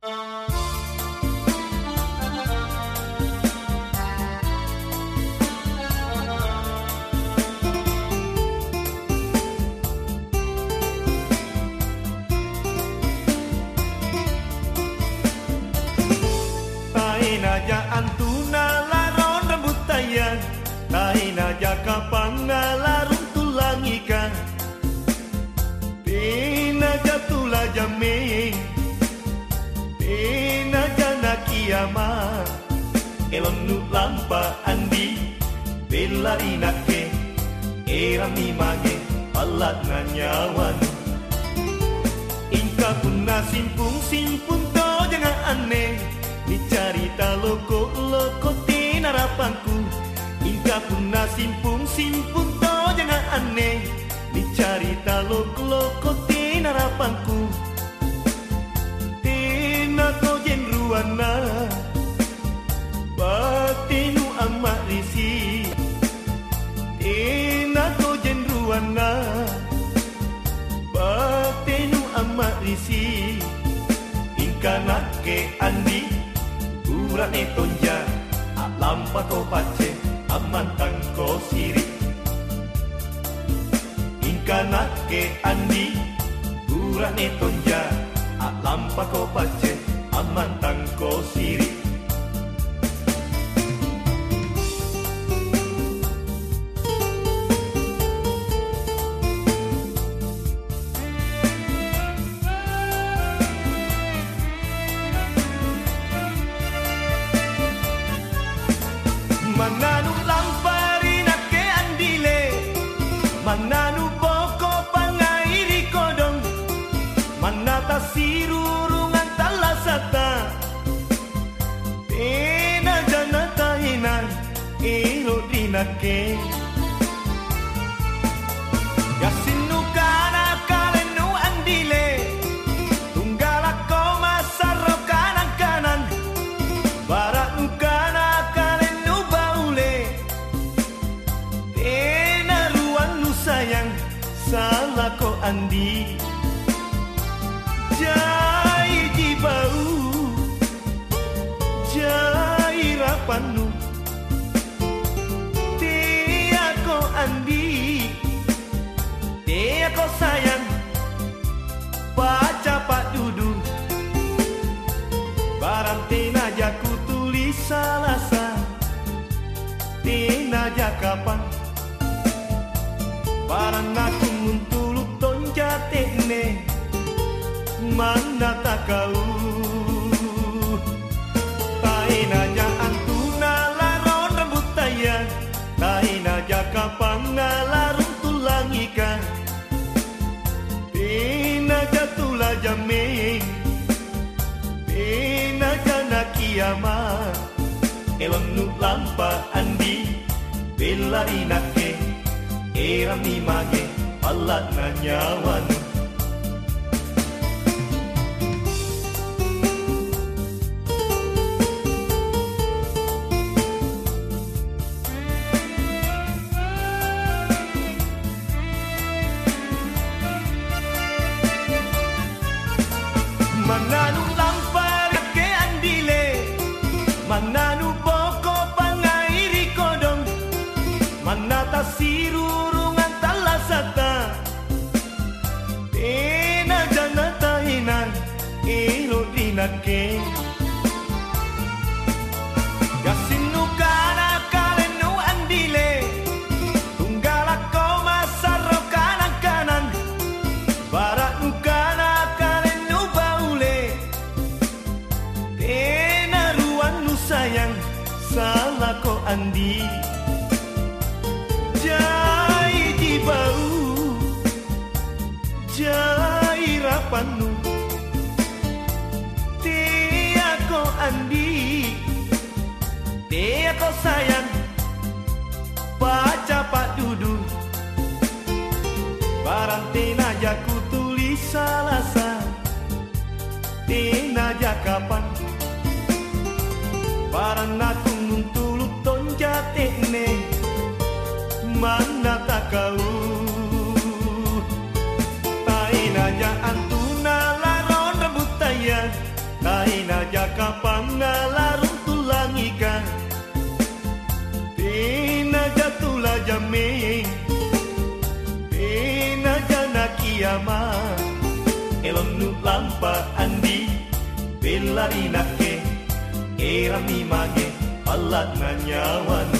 Taina ja antuna la ronda butaya Taina ja kapangala elonnu lampa andi bella inake era mi mage palat na nyawan. Inka punna simpung simpung to jangan aneh dicarita loko loko tinarapanku inka punna simpung simpung to jangan aneh dicarita loko loko tinarapanku wana batenu ama risi ingkanake andi. Urane tonja lampa to pace Aman tangko siri. Ingkanake andi urane tonja lampa ko pace amantang け。Gasinu kana kalenu andile. Tunggal ako masaro kanan. Kanan Barang kana kalenu baule. Tena ruan nu sayang Salah ko andi. karantina jaku tulis alasan. Tina jakapan, Barang aku muntuluk tonja tekne Mana tak kau Tain aja antuna laron rambut tayang ma Elon nu lampa andi. Bella inake. Era mi maghe na nyawan. Mangalu that game. Kasinugana kaleno ang dile Tunggal ako masarap kanan kanan Para nukana kaleno baule. Tenaruan nu sayang Salah ko andi. sayang Baca Pak Dudu. Barantin aja ku tulis salasa. Tin aja kapan. Barang aku tuluk tonjat ini Mana tak kau Kiama Elon nu lampa andi. Belarina ke Era mi mage Alat na nyawan